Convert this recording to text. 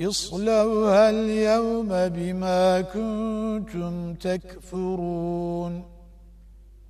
اصلوها اليوم بما كنتم تكفرون.